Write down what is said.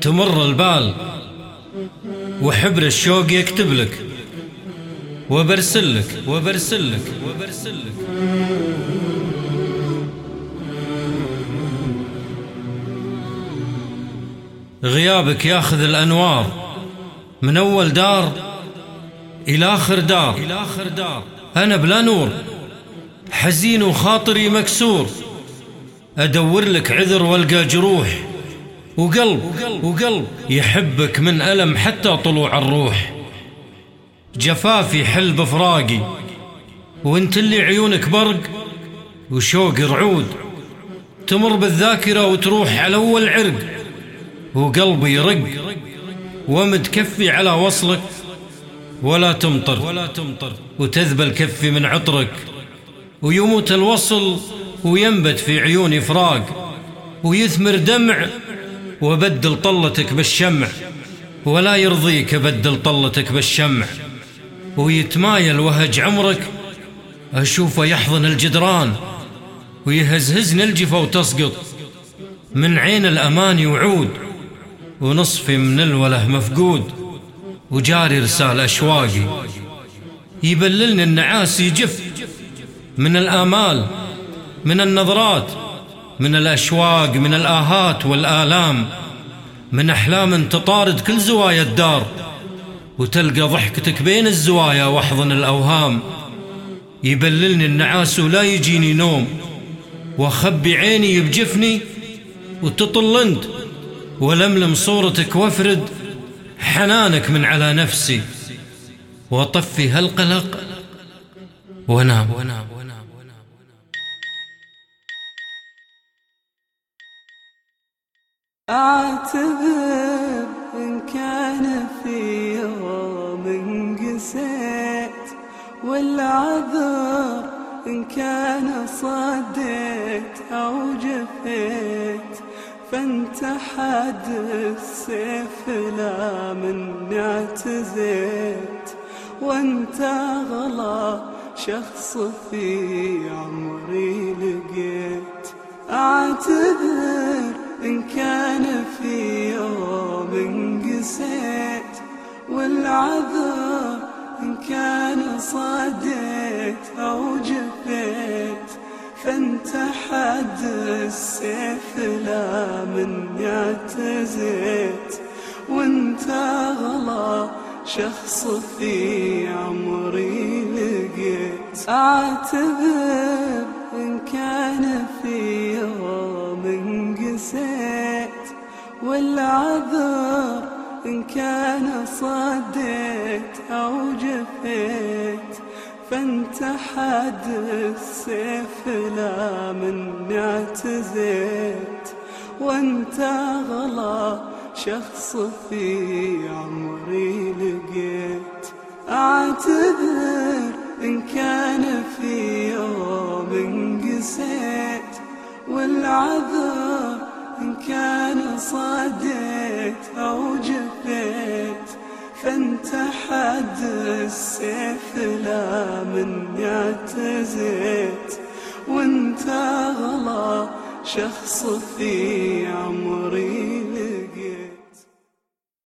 تمر البال وحبر الشوق يكتب لك وبرسلك وبرسلك وبرسلك غيابك ياخذ الأنوار من أول دار إلى اخر دار إلى آخر دار. أنا بلا نور حزين وخاطري مكسور. أدور لك عذر والقى جروح. وقلب وقلب يحبك من ألم حتى طلوع الروح. جفافي حل بفراقي وانت اللي عيونك برق وشوق رعود. تمر بالذاكرة وتروح على أول عرق وقلبي يرق ومد كفي على وصلك. ولا تمطر وتذبل كفي من عطرك. ويموت الوصل وينبت في عيوني فراق ويثمر دمع وبدل طلتك بالشمع ولا يرضيك أبدل طلتك بالشمع. ويتمايل وهج عمرك أشوفه يحضن الجدران ويهزهزني الجفا وتسقط. من عين الأمان وعود ونصفي من الوله مفقود. وجاري رسال أشواقي يبللني النعاس يجف من الآمال من النظرات من الأشواق من الآهات والآلام من أحلام تطارد كل زوايا الدار وتلقى ضحكتك بين الزوايا واحضن الأوهام. يبللني النعاس ولا يجيني نوم واخبي عيني بجفني وتطل انت ولملم صورتك وافرد حنانك من على نفسي. وأطفي هالقلق وانام أعتذر إن كان في يوم قسيت والعذر إن كان صديت أو جفيت. فانت حد السيف لا مني اعتزيت وانت أغلى شخص في عمري لقيت أعتذر إن كان في يوم قسيت والعذر إن كان صديت أو جفيت. فانت حد السيف لا مني اعتزيت وانت أغلى شخص في عمري أعتذر إن كان في يوم قسيت والعذر إن كان صديت أو جفيت. فانت حد السيف لا مني اعتزيت وأنت أغلى شخص في عمري لقيت. أعتذر إن كان في يوم قسيت والعذر إن كان صديت أو جفيت. فانت حد السيف لا مني اعتزيت وانت أغلى شخص في عمري